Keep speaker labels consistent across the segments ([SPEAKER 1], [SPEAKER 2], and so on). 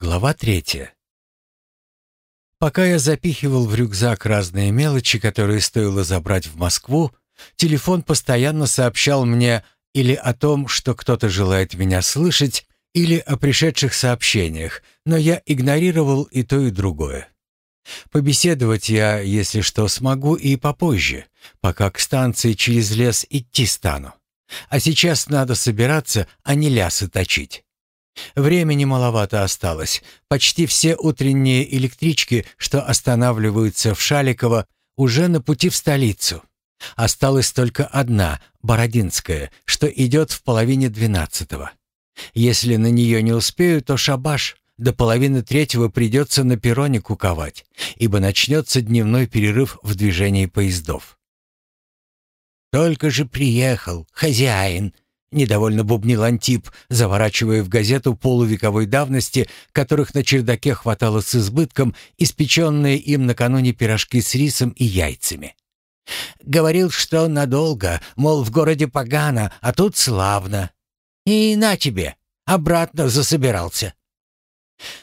[SPEAKER 1] Глава третья. Пока я запихивал в рюкзак разные мелочи, которые стоило забрать в Москву, телефон постоянно сообщал мне или о том, что кто-то желает меня слышать, или о пришедших сообщениях, но я игнорировал и то, и другое. Побеседовать я, если что, смогу и попозже, пока к станции через лес идти стану. А сейчас надо собираться, а не лясы точить. Времени маловато осталось. Почти все утренние электрички, что останавливаются в Шаликово, уже на пути в столицу. Осталась только одна, Бородинская, что идет в половине двенадцатого. Если на нее не успею, то шабаш. До половины третьего придется на перроне куковать, ибо начнется дневной перерыв в движении поездов. «Только же приехал, хозяин!» Недовольно бубнил Антип, заворачивая в газету полувековой давности, которых на чердаке хватало с избытком, испеченные им накануне пирожки с рисом и яйцами. Говорил, что надолго, мол, в городе погано, а тут славно. И на тебе, обратно засобирался.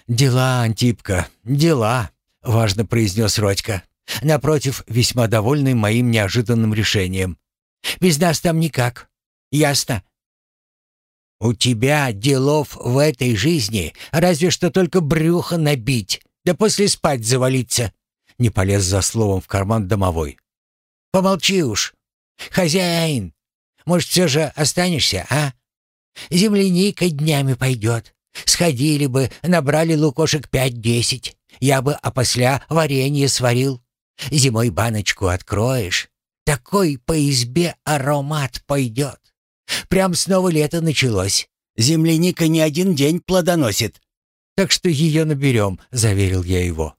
[SPEAKER 1] «Дела, Антипка, дела», — важно произнес Родька. Напротив, весьма довольный моим неожиданным решением. «Без нас там никак. Ясно?» «У тебя делов в этой жизни разве что только брюхо набить, да после спать завалиться!» Не полез за словом в карман домовой. «Помолчи уж! Хозяин! Может, все же останешься, а? Земляника днями пойдет. Сходили бы, набрали лукошек пять-десять. Я бы опосля варенье сварил. Зимой баночку откроешь. Такой по избе аромат пойдет. Прям снова лето началось. Земляника не один день плодоносит. Так что ее наберем, заверил я его.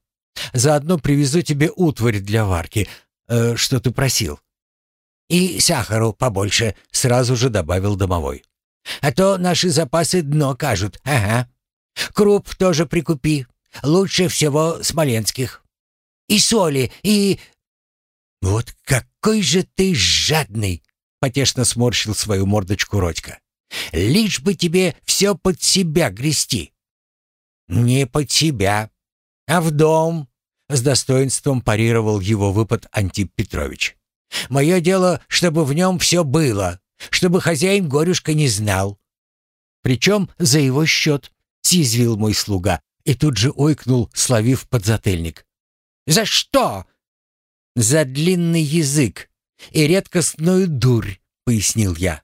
[SPEAKER 1] Заодно привезу тебе утварь для варки, э, что ты просил. И сахару побольше, сразу же добавил домовой. А то наши запасы дно кажут. Ага. Круп тоже прикупи. Лучше всего смоленских. И соли, и... Вот какой же ты жадный, Потешно сморщил свою мордочку Родька. «Лишь бы тебе все под себя грести». «Не под себя, а в дом», — с достоинством парировал его выпад Антип Петрович. «Мое дело, чтобы в нем все было, чтобы хозяин горюшка не знал». «Причем за его счет», — съязвил мой слуга и тут же ойкнул, словив подзатыльник. «За что?» «За длинный язык», и редкостную дурь», — пояснил я.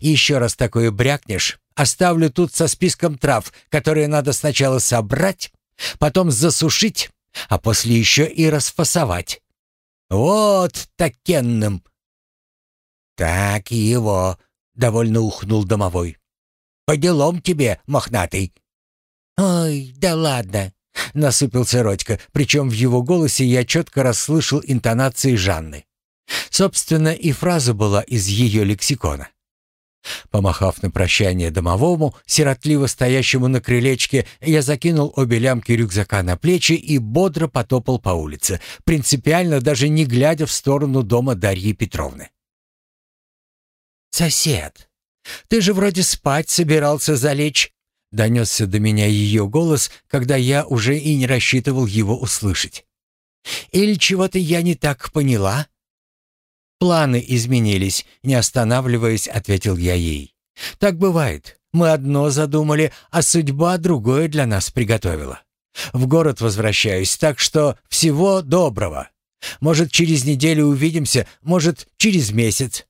[SPEAKER 1] «Еще раз такое брякнешь, оставлю тут со списком трав, которые надо сначала собрать, потом засушить, а после еще и расфасовать. Вот такенным!» «Так его!» — довольно ухнул домовой. «По делам тебе, мохнатый!» «Ой, да ладно!» — насупился Родька, причем в его голосе я четко расслышал интонации Жанны. Собственно, и фраза была из ее лексикона. Помахав на прощание домовому, сиротливо стоящему на крылечке, я закинул обе лямки рюкзака на плечи и бодро потопал по улице, принципиально даже не глядя в сторону дома Дарьи Петровны. «Сосед, ты же вроде спать собирался залечь», — донесся до меня ее голос, когда я уже и не рассчитывал его услышать. «Или чего-то я не так поняла?» «Планы изменились», — не останавливаясь, ответил я ей. «Так бывает. Мы одно задумали, а судьба другое для нас приготовила. В город возвращаюсь, так что всего доброго. Может, через неделю увидимся, может, через месяц».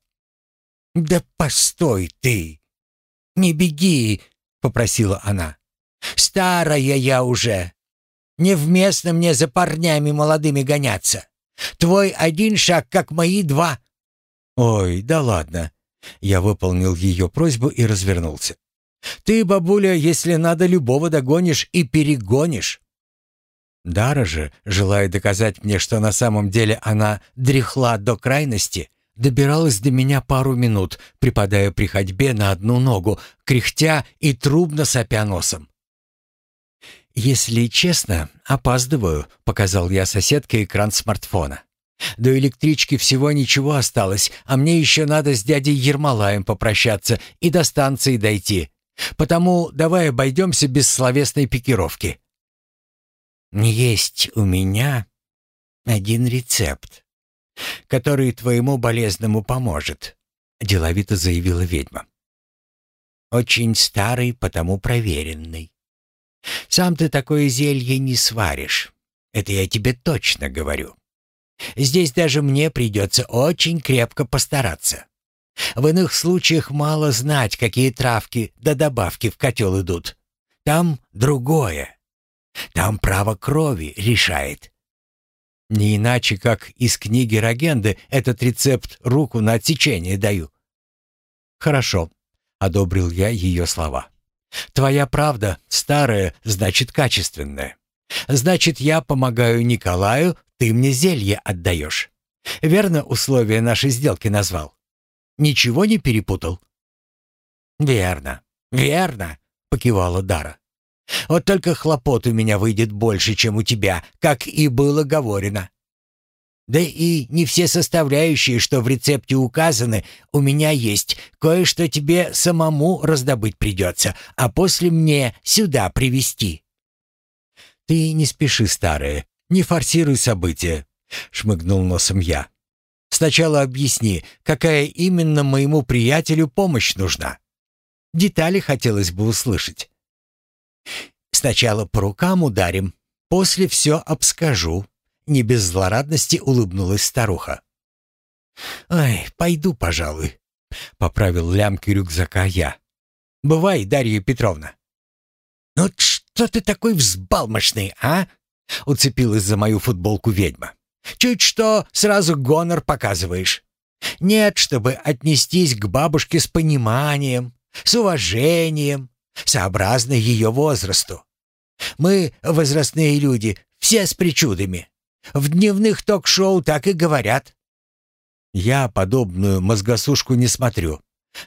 [SPEAKER 1] «Да постой ты! Не беги!» — попросила она. «Старая я уже. Невместно мне за парнями молодыми гоняться. Твой один шаг, как мои два». «Ой, да ладно». Я выполнил ее просьбу и развернулся. «Ты, бабуля, если надо, любого догонишь и перегонишь». Дара же, желая доказать мне, что на самом деле она дряхла до крайности, добиралась до меня пару минут, припадая при ходьбе на одну ногу, кряхтя и трубно сопя носом. «Если честно, опаздываю», — показал я соседке экран смартфона. «До электрички всего ничего осталось, а мне еще надо с дядей Ермолаем попрощаться и до станции дойти. Потому давай обойдемся без словесной пикировки».
[SPEAKER 2] «Есть у меня один рецепт, который твоему болезному поможет», — деловито заявила ведьма. «Очень старый, потому проверенный. Сам ты такое зелье не сваришь. Это я тебе точно говорю. Здесь даже мне придется очень крепко постараться. В иных случаях мало знать, какие травки да добавки в котел идут. Там другое. Там право крови решает.
[SPEAKER 1] Не иначе, как из книги Рогенды этот рецепт руку на отсечение даю. Хорошо, одобрил я ее слова. Твоя правда старая, значит качественная. Значит, я помогаю Николаю, ты мне зелье отдаешь. Верно условия нашей сделки назвал? Ничего не перепутал?»
[SPEAKER 2] «Верно, верно», — покивала Дара. «Вот только хлопот у меня выйдет больше, чем у тебя, как и было говорено. Да и не все составляющие, что в рецепте указаны, у меня есть. Кое-что тебе самому раздобыть придется, а после мне сюда привезти».
[SPEAKER 1] «Ты не спеши, старая, не форсируй события», — шмыгнул носом я. «Сначала объясни, какая именно моему приятелю помощь нужна. Детали хотелось бы услышать».
[SPEAKER 2] «Сначала по рукам ударим, после все обскажу», — не без злорадности улыбнулась старуха.
[SPEAKER 1] «Ай, пойду, пожалуй», — поправил лямки рюкзака я. «Бывай, Дарья Петровна».
[SPEAKER 2] «Ну что ты такой взбалмошный, а?» Уцепилась за мою футболку ведьма. «Чуть что, сразу гонор показываешь. Нет, чтобы отнестись к бабушке с пониманием, с уважением, сообразно ее возрасту. Мы, возрастные люди, все с причудами. В дневных ток-шоу так и говорят».
[SPEAKER 1] «Я подобную мозгосушку не смотрю.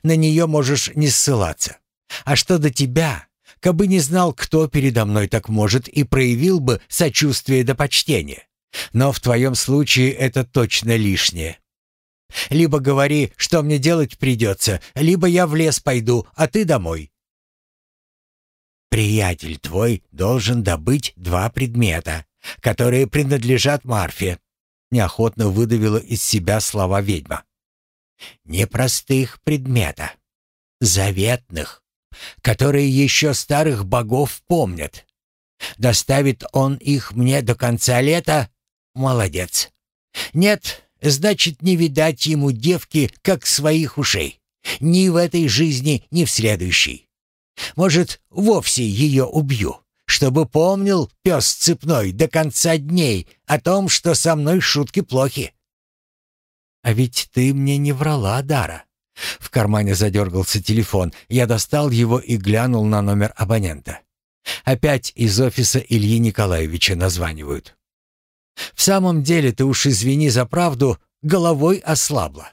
[SPEAKER 1] На нее можешь не ссылаться. А что до тебя, Кабы не знал, кто передо мной так может, и проявил бы сочувствие до почтения. Но в твоем случае это точно лишнее. Либо говори, что мне делать придется, либо я в лес пойду, а ты домой.
[SPEAKER 2] Приятель твой должен добыть два предмета, которые принадлежат Марфе. Неохотно выдавила из себя слова ведьма. Непростых предмета, заветных которые еще старых богов помнят. Доставит он их мне до конца лета? Молодец. Нет, значит, не видать ему девки, как своих ушей. Ни в этой жизни, ни в следующей. Может, вовсе ее убью, чтобы помнил пес цепной до конца дней о том, что со мной шутки плохи.
[SPEAKER 1] А ведь ты мне не врала, Дара. В кармане задергался телефон. Я достал его и глянул на номер абонента. Опять из офиса Ильи Николаевича названивают. «В самом деле, ты уж извини за правду, головой ослабла.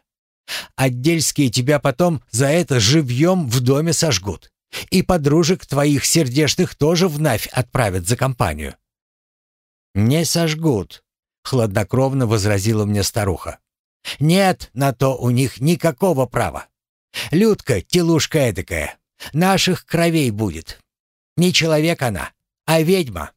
[SPEAKER 1] Отдельские тебя потом за это живьем в доме сожгут. И подружек твоих сердечных тоже вновь отправят за компанию».
[SPEAKER 2] «Не сожгут», — хладнокровно возразила мне старуха. Нет на то у них никакого права. Людка, телушка эдакая, наших кровей будет. Не человек она, а ведьма.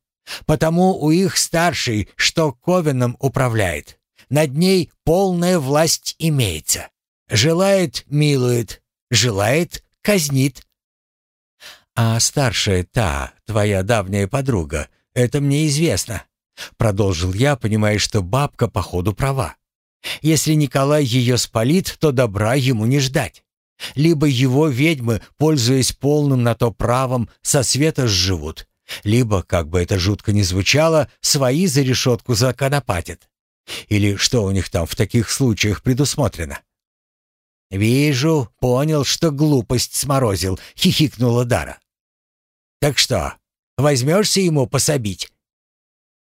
[SPEAKER 2] Потому у их старший, что Ковеном управляет, над ней полная власть имеется. Желает — милует, желает — казнит.
[SPEAKER 1] А старшая та, твоя давняя подруга, это мне известно. Продолжил я, понимая, что бабка походу права. Если Николай ее спалит, то добра ему не ждать. Либо его ведьмы, пользуясь полным на то правом, со света сживут, либо, как бы это жутко ни звучало, свои за решетку законопатят. Или что у них там в таких случаях предусмотрено?
[SPEAKER 2] «Вижу, понял, что глупость сморозил», — хихикнула Дара. «Так что, возьмешься ему пособить?»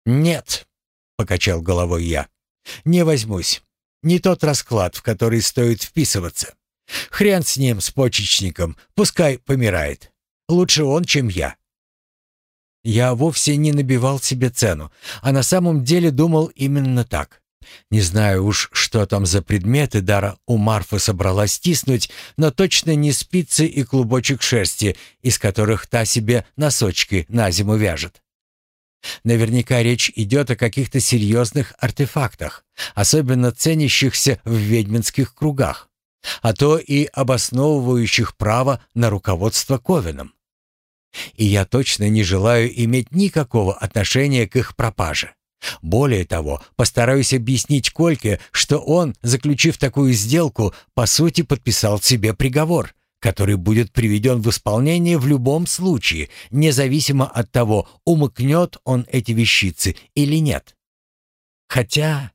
[SPEAKER 1] «Нет», — покачал головой я, — «не возьмусь. Не тот расклад, в который стоит вписываться. Хрен с ним, с почечником, пускай помирает. Лучше он, чем я. Я вовсе не набивал себе цену, а на самом деле думал именно так. Не знаю уж, что там за предметы Дара у Марфы собралась стиснуть, но точно не спицы и клубочек шерсти, из которых та себе носочки на зиму вяжет. Наверняка речь идет о каких-то серьезных артефактах, особенно ценящихся в ведьминских кругах, а то и обосновывающих право на руководство Ковеном. И я точно не желаю иметь никакого отношения к их пропаже. Более того, постараюсь объяснить Кольке, что он, заключив такую сделку, по сути подписал себе приговор, который будет приведен в исполнение в любом случае, независимо от того, умыкнет он эти вещицы или нет. Хотя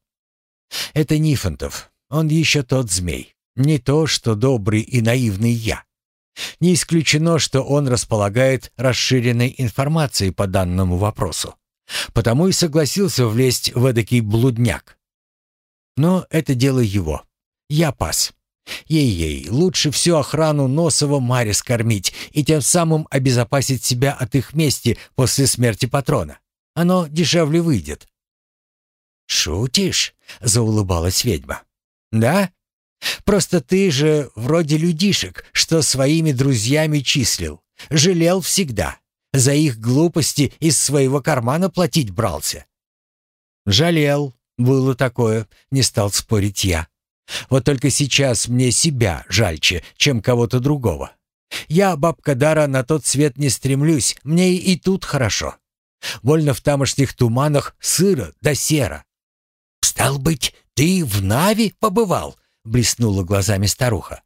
[SPEAKER 1] это Нифонтов, он еще тот змей, не то что добрый и наивный я. Не исключено, что он располагает расширенной информацией по данному вопросу. Потому и согласился влезть в эдакий блудняк. Но это дело его. Я пас. Ей-ей, лучше всю охрану Носова Маре скормить и тем самым обезопасить себя от их мести после смерти патрона. Оно дешевле выйдет. «Шутишь?» — заулыбалась ведьма. «Да? Просто ты же вроде людишек, что своими друзьями числил. Жалел всегда. За их глупости из своего кармана платить брался. Жалел, было такое, не стал спорить я. Вот только сейчас мне себя жальче, чем кого-то другого. Я, бабка Дара, на тот свет не стремлюсь, мне и тут хорошо. Больно в тамошних туманах сыро да серо. «Стал быть, ты в Нави побывал?» — блеснула глазами старуха.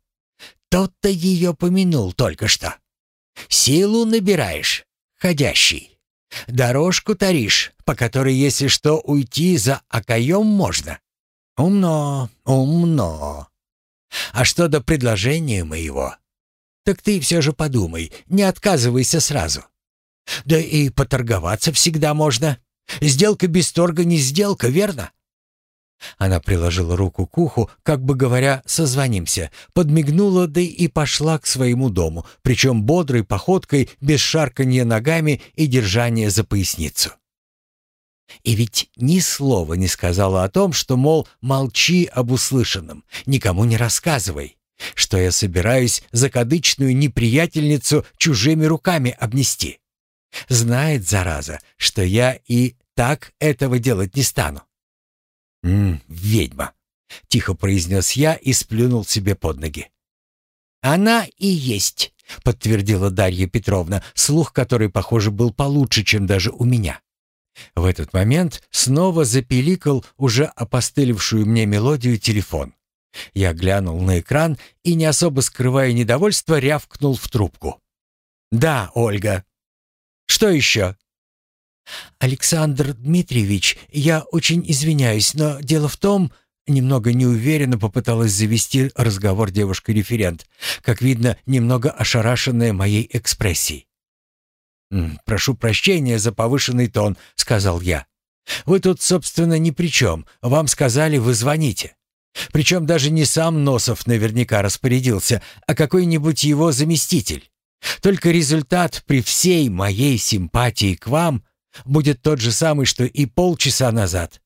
[SPEAKER 1] «Тот-то ее помянул только что. Силу набираешь ходящий. Дорожку таришь, по которой, если что, уйти за окоем можно. Умно, умно. А что до предложения моего? Так ты все же подумай, не отказывайся сразу. Да и поторговаться всегда можно. Сделка без торга не сделка, верно? Она приложила руку к уху, как бы говоря «созвонимся», подмигнула, да и пошла к своему дому, причем бодрой походкой, без шарканья ногами и держания за поясницу. И ведь ни слова не сказала о том, что, мол, молчи об услышанном, никому не рассказывай, что я собираюсь закадычную неприятельницу чужими руками обнести. Знает, зараза, что я и так этого делать не стану. «М -м, ведьма!» — тихо произнес я и сплюнул себе под ноги. «Она и есть», — подтвердила Дарья Петровна, слух которой, похоже, был получше, чем даже у меня. В этот момент снова запеликал уже опостылевшую мне мелодию телефон. Я глянул на экран и, не особо скрывая недовольства, рявкнул в трубку. «Да, Ольга». «Что еще?» «Александр Дмитриевич, я очень извиняюсь, но дело в том...» Немного неуверенно попыталась завести разговор девушка-референт, как видно, немного ошарашенная моей экспрессией. «Прошу прощения за повышенный тон», — сказал я. «Вы тут, собственно, ни при чем. Вам сказали, вы звоните. Причем даже не сам Носов наверняка распорядился, а какой-нибудь его заместитель. Только результат при всей моей симпатии к вам будет тот же самый, что и полчаса назад.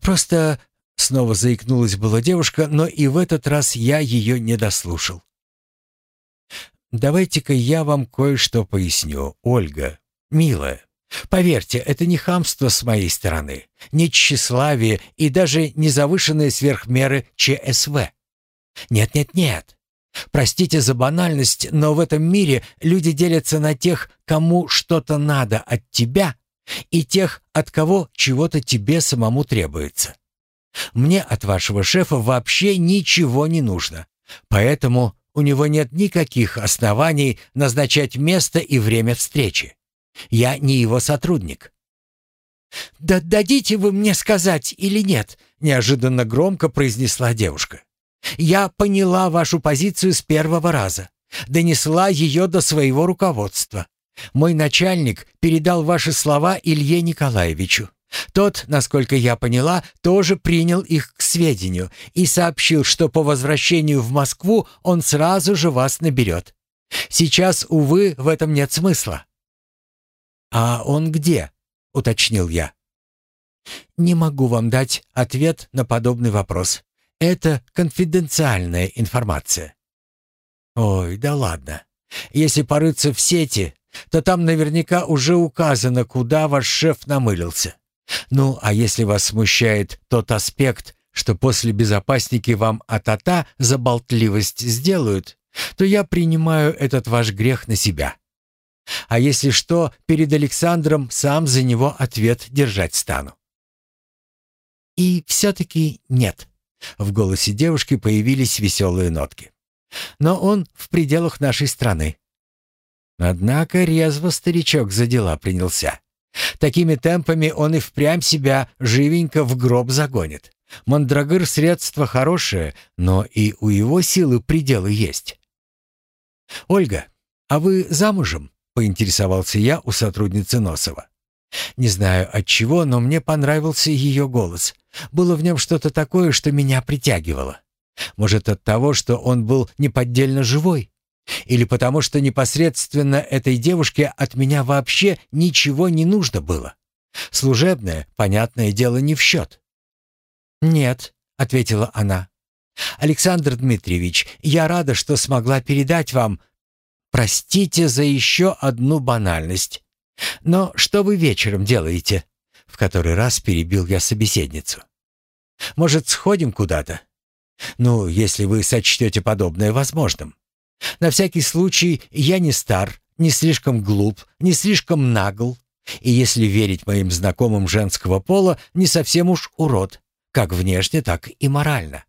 [SPEAKER 1] Просто снова заикнулась была девушка, но и в этот раз я ее не дослушал. Давайте-ка я вам кое-что поясню, Ольга, милая. Поверьте, это не хамство с моей стороны, не тщеславие и даже не завышенные сверхмеры ЧСВ. Нет-нет-нет. Простите за банальность, но в этом мире люди делятся на тех, кому что-то надо от тебя, и тех, от кого чего-то тебе самому требуется. Мне от вашего шефа вообще ничего не нужно, поэтому у него нет никаких оснований назначать место и время встречи. Я не его сотрудник. «Да дадите вы мне сказать или нет?» — неожиданно громко произнесла девушка. Я поняла вашу позицию с первого раза, донесла ее до своего руководства. Мой начальник передал ваши слова Илье Николаевичу. Тот, насколько я поняла, тоже принял их к сведению и сообщил, что по возвращению в Москву он сразу же вас наберет. Сейчас, увы, в этом нет смысла. «А он где?» — уточнил я. «Не могу вам дать ответ на подобный вопрос. Это конфиденциальная информация». «Ой, да ладно. Если порыться в сети, то там наверняка уже указано, куда ваш шеф намылился. Ну, а если вас смущает тот аспект, что после безопасники вам атата за болтливость сделают, то я принимаю этот ваш грех на себя. А если что, перед Александром сам за него ответ держать стану. И все-таки нет. В голосе девушки появились веселые нотки. Но он в пределах нашей страны. Однако резво старичок за дела принялся. Такими темпами он и впрямь себя живенько в гроб загонит. Мандрагыр средство хорошее, но и у его силы пределы есть. «Ольга, а вы замужем?» — поинтересовался я у сотрудницы Носова. Не знаю от чего, но мне понравился ее голос. Было в нем что-то такое, что меня притягивало. Может, от того, что он был неподдельно живой? Или потому, что непосредственно этой девушке от меня вообще ничего не нужно было? Служебное, понятное дело, не в счет. «Нет», — ответила она. «Александр Дмитриевич, я рада, что смогла передать вам. Простите за еще одну банальность. Но что вы вечером делаете?» В который раз перебил я собеседницу. «Может, сходим куда-то? Ну, если вы сочтете подобное возможным. На всякий случай, я не стар, не слишком глуп, не слишком нагл, и если верить моим знакомым женского пола, не совсем уж урод, как внешне, так и морально.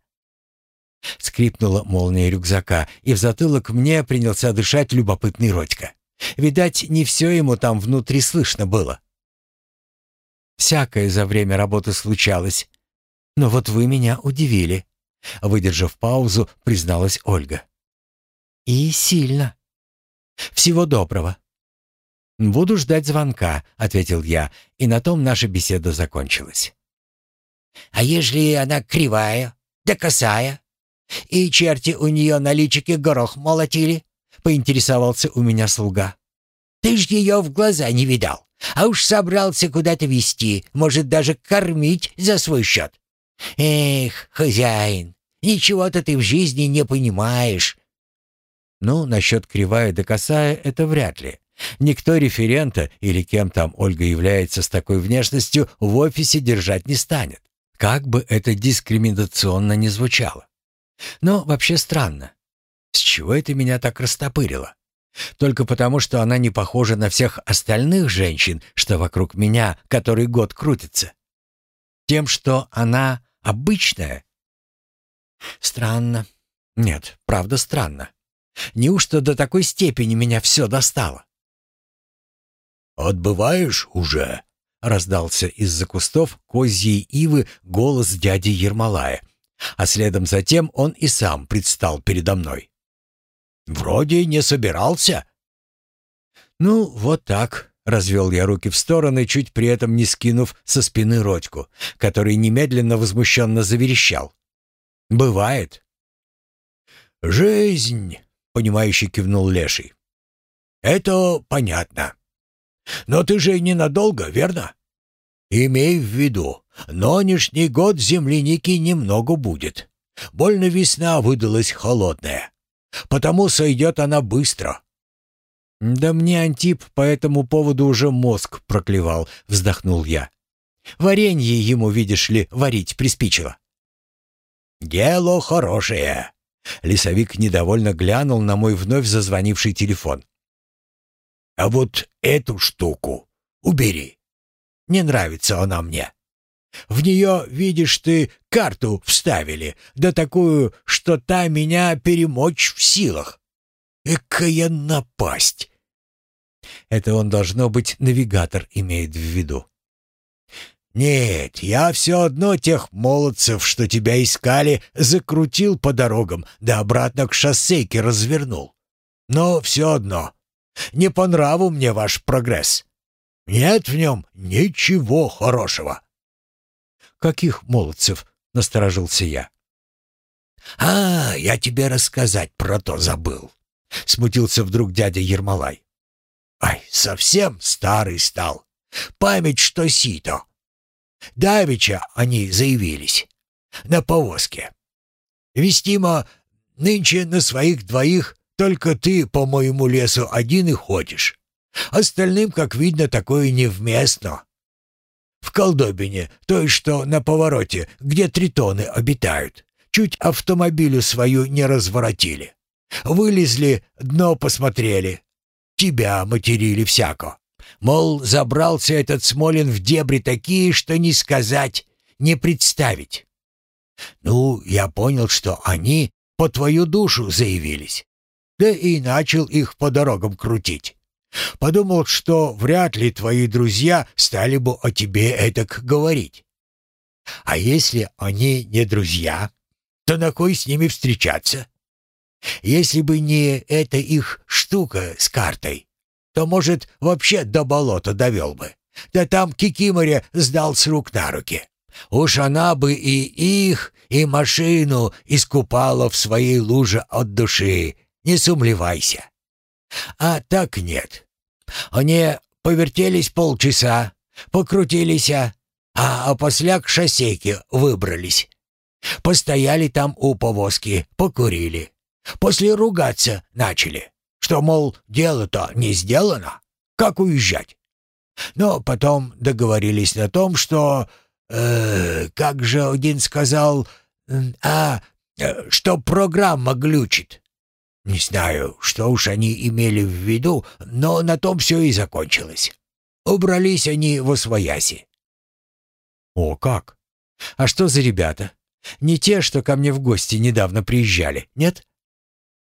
[SPEAKER 1] Скрипнула молния рюкзака, и в затылок мне принялся дышать любопытный Родька. Видать, не все ему там внутри слышно было. Всякое за время работы случалось. Но вот вы меня удивили. Выдержав паузу, призналась Ольга. И сильно. Всего доброго. Буду ждать звонка, ответил я, и на том наша беседа закончилась.
[SPEAKER 2] А ежели она кривая, да косая? И черти у нее на личике горох молотили? Поинтересовался у меня слуга. Ты ж ее в глаза не видал, а уж собрался куда-то вести, может, даже кормить за свой счет. Эх, хозяин, ничего-то ты в жизни не понимаешь.
[SPEAKER 1] Ну, насчет кривая да косая — это вряд ли. Никто референта или кем там Ольга является с такой внешностью в офисе держать не станет. Как бы это дискриминационно ни звучало. Но вообще странно. С чего это меня так растопырило? Только потому, что она не похожа на всех остальных женщин, что вокруг меня который год крутится. Тем, что она обычная? Странно. Нет, правда странно. Неужто до такой степени меня все достало?
[SPEAKER 2] «Отбываешь уже?»
[SPEAKER 1] — раздался из-за кустов козьей ивы голос дяди Ермолая, а следом затем он и сам предстал передо мной.
[SPEAKER 2] «Вроде не собирался».
[SPEAKER 1] «Ну, вот так», — развел я руки в стороны, чуть при этом не скинув со спины Родьку, который немедленно возмущенно заверещал. «Бывает».
[SPEAKER 2] «Жизнь», — понимающе кивнул Леший. «Это понятно. Но ты же ненадолго, верно? Имей в виду, нынешний год земляники немного будет. Больно весна выдалась холодная. Потому сойдет она быстро.
[SPEAKER 1] «Да мне Антип по этому поводу уже мозг проклевал», — вздохнул я. «Варенье ему, видишь ли, варить приспичило».
[SPEAKER 2] «Дело хорошее», — лесовик недовольно глянул на мой вновь зазвонивший телефон. «А вот эту штуку убери. Не нравится она мне. В нее, видишь ты, карту вставили, да такую, что та меня перемочь в силах. Экая напасть!»
[SPEAKER 1] Это он, должно быть, навигатор имеет в виду.
[SPEAKER 2] «Нет, я все одно тех молодцев, что тебя искали, закрутил по дорогам, да обратно к шоссейке развернул. Но все одно, не по нраву мне ваш прогресс. Нет в нем ничего хорошего».
[SPEAKER 1] «Каких молодцев?» — насторожился я.
[SPEAKER 2] «А, я тебе рассказать про то забыл», — смутился вдруг дядя Ермолай. «Ай, совсем старый стал. Память что сито. Давича они заявились. На повозке. Вестимо, нынче на своих двоих только ты по моему лесу один и ходишь. Остальным, как видно, такое невместно. В колдобине, той, что на повороте, где тритоны обитают, чуть автомобилю свою не разворотили. Вылезли, дно посмотрели. Тебя материли всяко. Мол, забрался этот Смолин в дебри такие, что не сказать, не представить. Ну, я понял, что они по твою душу заявились. Да и начал их по дорогам крутить. Подумал, что вряд ли твои друзья стали бы о тебе этак говорить. А если они не друзья, то на кой с ними встречаться? Если бы не эта их штука с картой, то, может, вообще до болота довел бы. Да там Кикиморя сдал с рук на руки. Уж она бы и их, и машину искупала в своей луже от души, не сумлевайся. А так нет. Они повертелись полчаса, покрутились, а опосля к шоссейке выбрались. Постояли там у повозки, покурили. После ругаться начали, что, мол, дело-то не сделано. Как уезжать? Но потом договорились на том, что... Э, как же один сказал... А, э, что программа глючит. Не знаю, что уж они имели в виду, но на том все и закончилось. Убрались они во свояси.
[SPEAKER 1] О, как? А что за ребята? Не те, что ко мне в гости недавно приезжали, нет?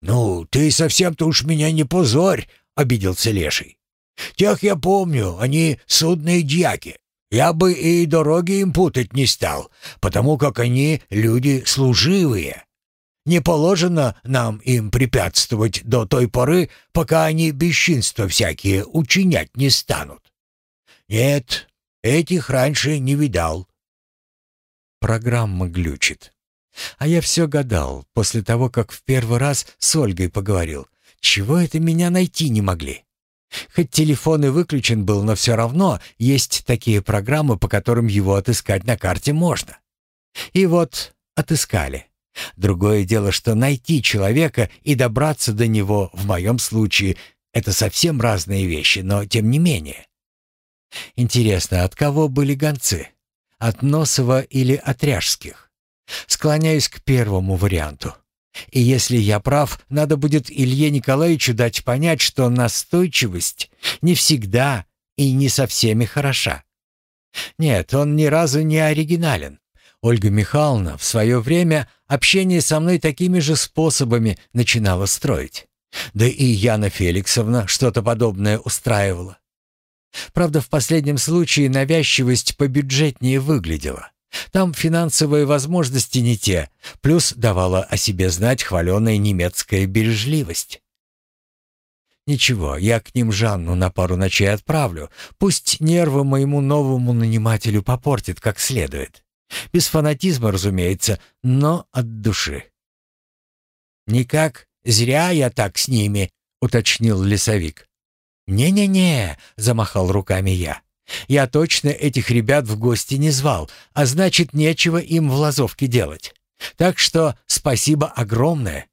[SPEAKER 2] Ну, ты совсем-то уж меня не позорь, обиделся Леший. Тех я помню, они судные дьяки. Я бы и дороги им путать не стал, потому как они люди служивые. Не положено нам им препятствовать до той поры, пока они бесчинства всякие учинять не станут. Нет, этих раньше не видал.
[SPEAKER 1] Программа глючит. А я все гадал, после того, как в первый раз с Ольгой поговорил, чего это меня найти не могли. Хоть телефон и выключен был, но все равно есть такие программы, по которым его отыскать на карте можно. И вот отыскали. Другое дело, что найти человека и добраться до него, в моем случае, это совсем разные вещи, но тем не менее. Интересно, от кого были гонцы? От Носова или от Ряжских? Склоняюсь к первому варианту. И если я прав, надо будет Илье Николаевичу дать понять, что настойчивость не всегда и не со всеми хороша. Нет, он ни разу не оригинален. Ольга Михайловна в свое время общение со мной такими же способами начинала строить. Да и Яна Феликсовна что-то подобное устраивала. Правда, в последнем случае навязчивость побюджетнее выглядела. Там финансовые возможности не те, плюс давала о себе знать хваленая немецкая бережливость. Ничего, я к ним Жанну на пару ночей отправлю. Пусть нервы моему новому нанимателю попортит как следует. Без фанатизма, разумеется, но от души. «Никак зря я так с ними», — уточнил лесовик. «Не-не-не», — замахал руками я. «Я точно этих ребят в гости не звал, а значит, нечего им в лазовке делать. Так что спасибо огромное».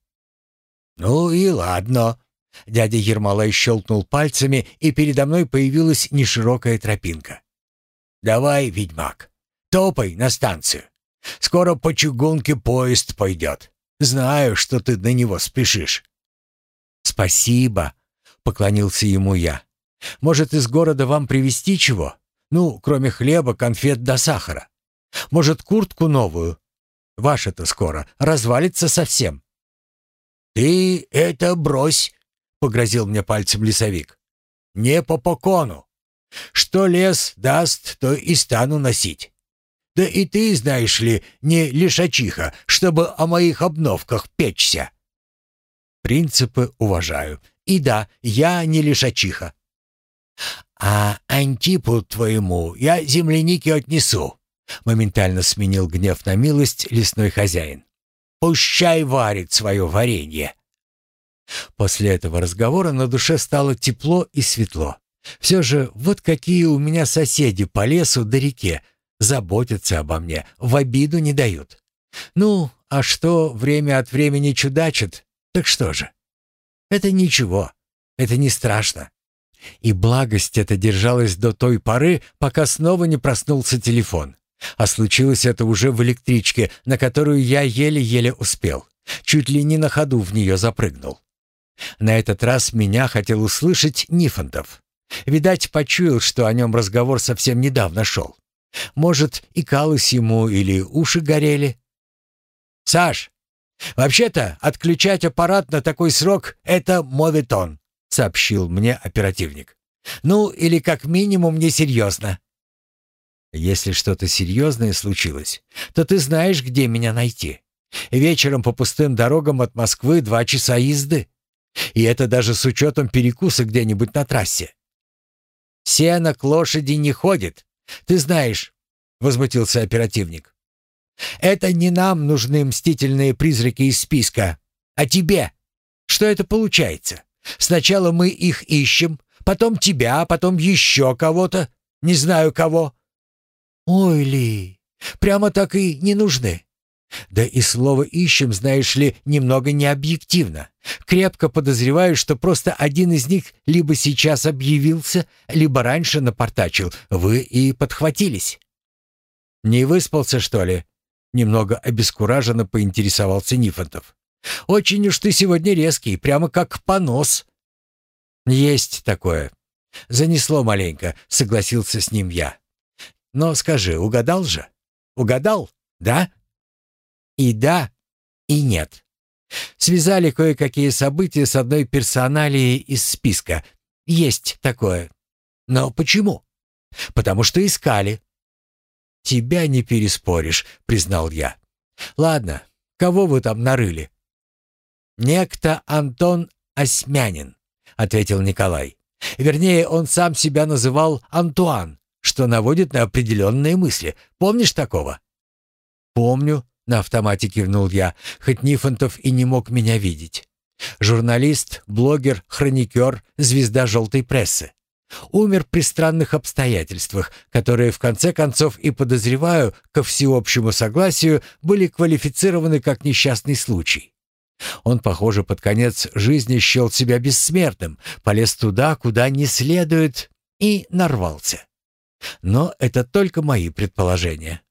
[SPEAKER 2] «Ну и ладно», Дядя Ермолай щелкнул пальцами, и передо мной появилась неширокая тропинка. «Давай, ведьмак, Топай на станцию. Скоро по чугунке поезд пойдет. Знаю, что ты на него спешишь».
[SPEAKER 1] «Спасибо», — поклонился ему я. «Может, из города вам привезти чего? Ну, кроме хлеба, конфет да сахара. Может, куртку новую? Ваша-то скоро развалится совсем».
[SPEAKER 2] «Ты это брось», — погрозил мне пальцем лесовик. «Не по покону. Что лес даст, то и стану носить. Да и ты, знаешь ли, не лишачиха, чтобы о моих обновках печься.
[SPEAKER 1] Принципы уважаю. И да, я не лишачиха.
[SPEAKER 2] А Антипу твоему я земляники отнесу. Моментально сменил гнев на милость лесной хозяин. Пущай варит свое варенье.
[SPEAKER 1] После этого разговора на душе стало тепло и светло. Все же вот какие у меня соседи по лесу до реке,
[SPEAKER 2] заботятся обо мне, в обиду не дают. Ну, а что время от времени чудачат, так что же? Это ничего, это не страшно. И благость эта держалась до той поры, пока снова не проснулся телефон. А случилось это уже в электричке, на которую я еле-еле успел. Чуть ли не на ходу в нее запрыгнул. На этот раз меня хотел услышать Нифонтов. Видать, почуял, что о нем разговор совсем недавно шел. Может, и калось ему или уши горели. «Саш, вообще-то отключать аппарат на такой срок — это моветон», — сообщил мне оперативник. «Ну, или как минимум несерьезно». «Если что-то серьезное случилось, то ты знаешь, где меня найти. Вечером по пустым дорогам от Москвы два часа езды. И это даже с учетом перекуса где-нибудь на трассе. «Сено к лошади не ходит, ты знаешь», — возмутился оперативник. «Это не нам нужны мстительные призраки из списка, а тебе. Что это получается? Сначала мы их ищем, потом тебя, потом еще кого-то, не знаю кого». «Ой, Ли, прямо так и не нужны. Да и слово «ищем», знаешь ли, немного необъективно. Крепко подозреваю, что просто один из них либо сейчас объявился, либо раньше напортачил. Вы и подхватились. «Не выспался, что ли?» Немного обескураженно поинтересовался Нифонтов. «Очень уж ты сегодня резкий, прямо как понос». «Есть такое. Занесло маленько», — согласился с ним я. «Но скажи, угадал же? Угадал, да?» И да, и нет. Связали кое-какие события с одной персоналией из списка. Есть такое. Но почему? Потому что искали. Тебя не переспоришь, признал я. Ладно, кого вы там нарыли? Некто Антон Осьмянин, ответил Николай. Вернее, он сам себя называл Антуан, что наводит на определенные мысли. Помнишь такого? Помню, на автомате кивнул я, хоть Нифонтов и не мог меня видеть. Журналист, блогер, хроникер, звезда желтой прессы. Умер при странных обстоятельствах, которые в конце концов и подозреваю, ко всеобщему согласию, были квалифицированы как несчастный случай. Он, похоже, под конец жизни счел себя бессмертным, полез туда, куда не следует, и нарвался. Но это только мои предположения.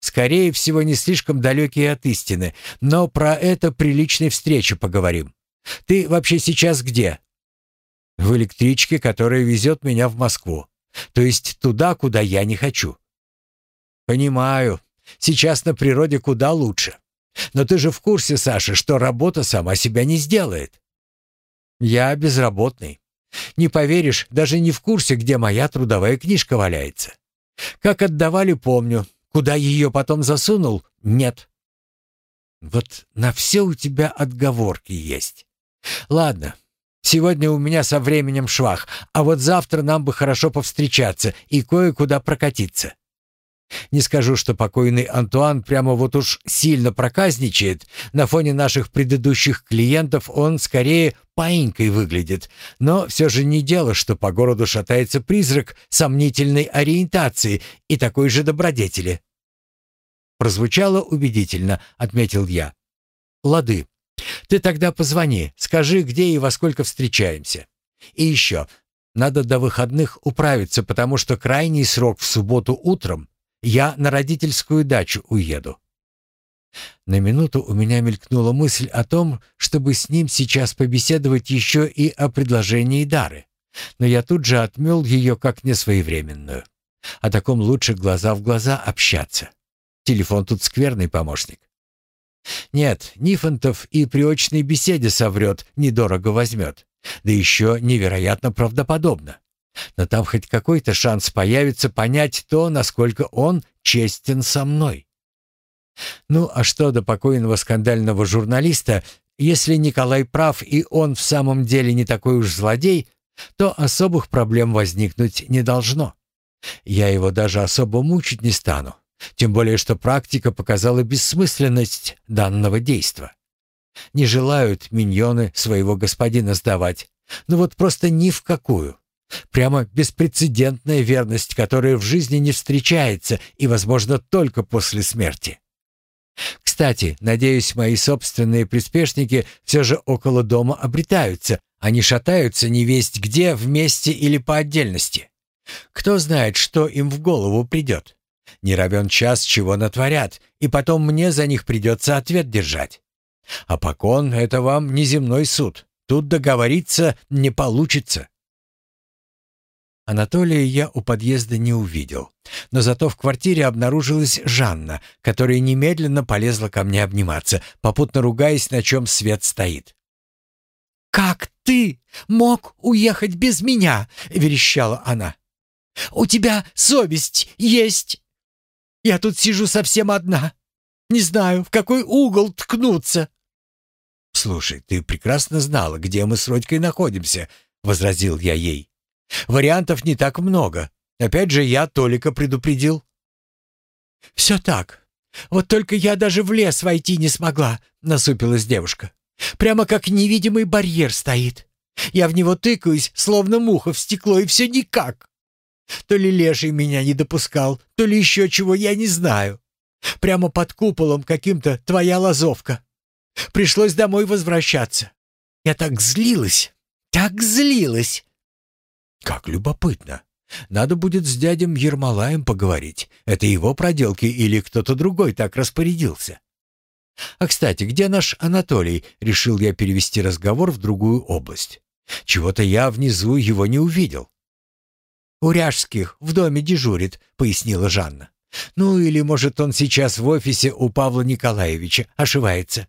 [SPEAKER 2] Скорее всего, не слишком далекие от истины, но про это при личной встрече поговорим. Ты вообще сейчас где? В электричке, которая везет меня в Москву. То есть туда, куда я не хочу. Понимаю. Сейчас на природе куда лучше. Но ты же в курсе, Саша, что работа сама себя не сделает. Я безработный. Не поверишь, даже не в курсе, где моя трудовая книжка валяется. Как отдавали, помню. Куда ее потом засунул? Нет. Вот на все у тебя отговорки есть. Ладно, сегодня у меня со временем швах, а вот завтра нам бы хорошо повстречаться и кое-куда прокатиться. Не скажу, что покойный Антуан прямо вот уж сильно проказничает. На фоне наших предыдущих клиентов он скорее паинькой выглядит. Но все же не дело, что по городу шатается призрак сомнительной ориентации и такой же добродетели. Прозвучало убедительно, отметил я. Лады. Ты тогда позвони, скажи, где и во сколько встречаемся. И еще, надо до выходных управиться, потому что крайний срок в субботу утром я на родительскую дачу уеду. На минуту у меня мелькнула мысль о том, чтобы с ним сейчас побеседовать еще и о предложении Дары. Но я тут же отмел ее как несвоевременную. О таком лучше глаза в глаза общаться. Телефон тут скверный помощник. Нет, Нифонтов и при очной беседе соврет, недорого возьмет. Да еще невероятно правдоподобно. Но там хоть какой-то шанс появится понять то, насколько он честен со мной. Ну, а что до покойного скандального журналиста, если Николай прав и он в самом деле не такой уж злодей, то особых проблем возникнуть не должно. Я его даже особо мучить не стану. Тем более, что практика показала бессмысленность данного действа. Не желают миньоны своего господина сдавать. Ну вот просто ни в какую.
[SPEAKER 1] Прямо беспрецедентная верность, которая в жизни не встречается и, возможно, только после смерти. Кстати, надеюсь, мои собственные приспешники все же около дома обретаются, а не шатаются невесть где, вместе или по отдельности. Кто знает, что им в голову придет. Не равен час, чего натворят, и потом мне за них придется ответ держать. А покон — это вам не земной суд. Тут договориться не получится. Анатолия я у подъезда не увидел. Но зато в квартире обнаружилась Жанна, которая немедленно полезла ко мне обниматься, попутно ругаясь, на чем свет стоит.
[SPEAKER 3] «Как ты мог уехать без меня?» — верещала она. «У тебя совесть есть. Я тут сижу совсем одна. Не знаю, в какой угол ткнуться».
[SPEAKER 1] «Слушай, ты прекрасно знала, где мы с Родькой находимся», — возразил я ей. Вариантов не так много. Опять же, я Толика предупредил.
[SPEAKER 3] «Все так. Вот только я даже в лес войти не смогла», — насупилась девушка. «Прямо как невидимый барьер стоит. Я в него тыкаюсь, словно муха в стекло, и все никак. То ли леший меня не допускал, то ли еще чего, я не знаю. Прямо под куполом каким-то твоя лазовка. Пришлось домой возвращаться. Я так злилась, так злилась.
[SPEAKER 1] Как любопытно. Надо будет с дядем Ермолаем поговорить. Это его проделки или кто-то другой так распорядился? А, кстати, где наш Анатолий? Решил я перевести разговор в другую область. Чего-то я внизу его не увидел.
[SPEAKER 3] «У Ряжских в доме дежурит», — пояснила Жанна. «Ну или, может, он сейчас в офисе у Павла Николаевича ошивается.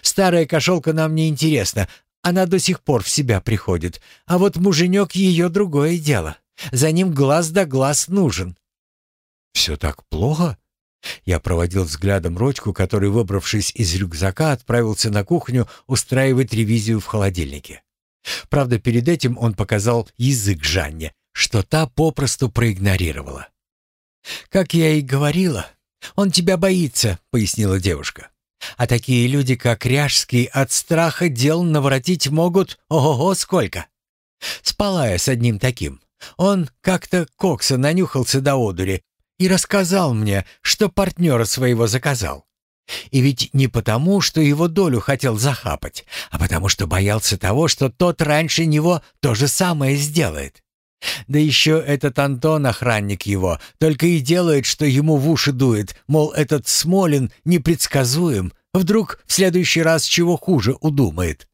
[SPEAKER 3] Старая кошелка нам не интересна, она до сих пор в себя приходит. А вот муженек ее другое дело. За ним глаз да глаз нужен».
[SPEAKER 1] «Все так плохо?» Я проводил взглядом Родьку, который, выбравшись из рюкзака, отправился на кухню устраивать ревизию в холодильнике. Правда, перед этим он показал язык Жанне, что та попросту проигнорировала.
[SPEAKER 3] «Как я и говорила, он тебя боится», — пояснила девушка. А такие люди, как Ряжский, от страха дел наворотить могут ого-го сколько. Спала я с одним таким. Он как-то кокса нанюхался до одури и рассказал мне, что партнера своего заказал. И ведь не потому, что его долю хотел захапать, а потому что боялся того, что тот раньше него то же самое сделает. Да еще этот Антон, охранник его, только и делает, что ему в уши дует, мол, этот Смолин непредсказуем, вдруг в следующий раз чего хуже удумает.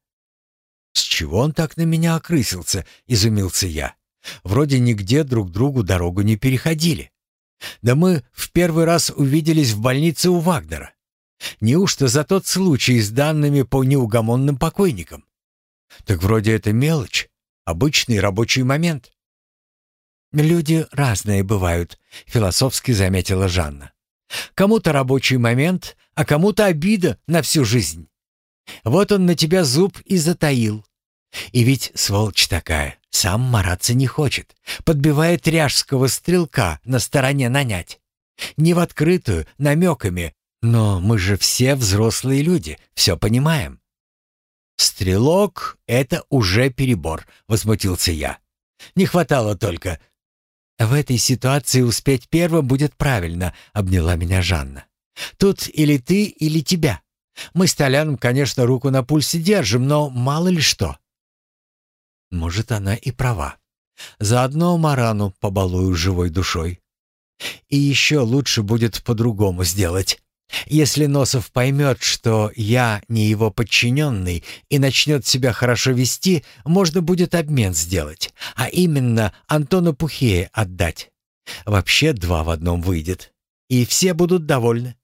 [SPEAKER 1] «С чего он так на меня окрысился?» — изумился я. «Вроде нигде друг другу дорогу не переходили. Да мы в первый раз увиделись в больнице у Вагнера. Неужто за тот случай с данными по неугомонным покойникам? Так вроде это мелочь, обычный рабочий момент».
[SPEAKER 3] «Люди разные бывают», — философски заметила Жанна. «Кому-то рабочий момент, а кому-то обида на всю жизнь. Вот он на тебя зуб и затаил. И ведь сволочь такая, сам мараться не хочет. Подбивает ряжского стрелка на стороне нанять. Не в открытую, намеками, но мы же все взрослые люди, все понимаем.
[SPEAKER 1] «Стрелок — это уже перебор», — возмутился я. «Не хватало только,
[SPEAKER 3] «В этой ситуации успеть первым будет правильно», — обняла меня Жанна. «Тут или ты, или тебя. Мы с Толяном, конечно, руку на пульсе держим, но мало ли что». Может, она и права. Заодно Марану побалую живой душой. И еще лучше будет по-другому сделать. Если Носов поймет, что я не его подчиненный и начнет себя хорошо вести, можно будет обмен сделать, а именно Антону Пухея отдать. Вообще два в одном выйдет, и все будут довольны.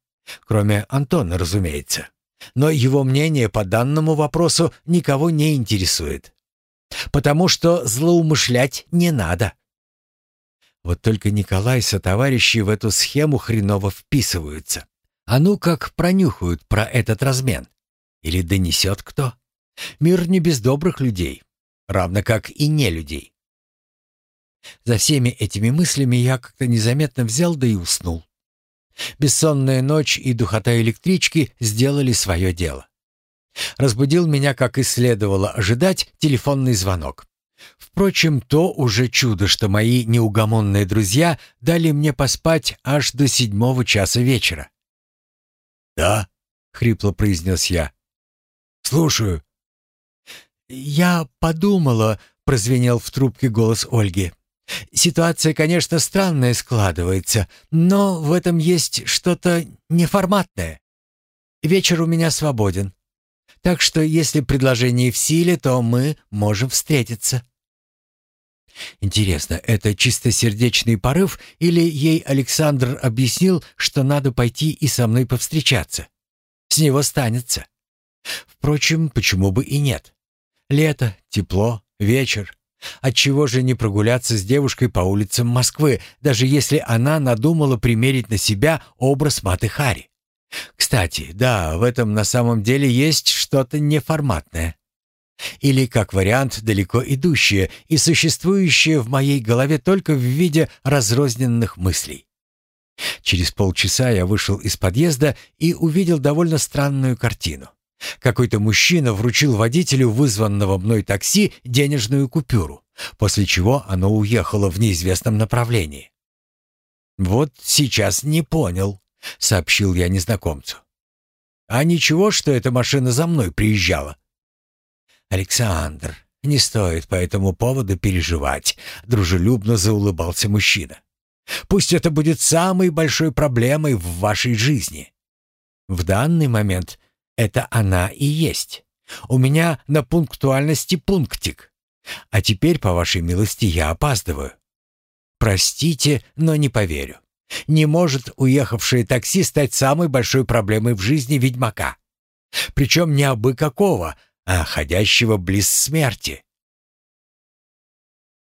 [SPEAKER 3] Кроме Антона, разумеется. Но его мнение по данному вопросу никого не интересует. Потому что злоумышлять не надо. Вот только Николай со товарищи в эту схему хреново вписываются. А ну как пронюхают про этот размен? Или донесет кто? Мир не без добрых людей, равно как и не людей. За всеми этими мыслями я как-то незаметно взял да и уснул. Бессонная ночь и духота электрички сделали свое дело. Разбудил меня, как и следовало ожидать, телефонный звонок.
[SPEAKER 1] Впрочем, то уже чудо, что мои неугомонные друзья дали мне поспать аж до седьмого часа вечера.
[SPEAKER 2] «Да?» — хрипло произнес я. «Слушаю».
[SPEAKER 1] «Я подумала», — прозвенел в трубке голос Ольги. «Ситуация, конечно, странная складывается, но в этом есть что-то неформатное. Вечер у меня свободен. Так что, если предложение в силе, то мы можем встретиться». Интересно, это чистосердечный порыв или ей Александр объяснил, что надо пойти и со мной повстречаться? С него станется. Впрочем, почему бы и нет? Лето, тепло, вечер. Отчего же не прогуляться с девушкой по улицам Москвы, даже если она надумала примерить на себя образ Маты Хари? Кстати, да, в этом на самом деле есть что-то неформатное. Или, как вариант, далеко идущее и существующее в моей голове только в виде разрозненных мыслей. Через полчаса я вышел из подъезда и увидел довольно странную картину. Какой-то мужчина вручил водителю вызванного мной такси денежную купюру, после чего оно уехало в неизвестном направлении. «Вот сейчас не понял», — сообщил я незнакомцу. «А ничего, что эта машина за мной приезжала?» «Александр, не стоит по этому поводу переживать», — дружелюбно заулыбался мужчина. «Пусть это будет самой большой проблемой в вашей жизни. В данный момент это она и есть. У меня на пунктуальности пунктик. А теперь, по вашей милости, я опаздываю. Простите, но не поверю. Не может уехавшее такси стать самой большой проблемой в жизни ведьмака. Причем не абы какого, а ходящего близ смерти.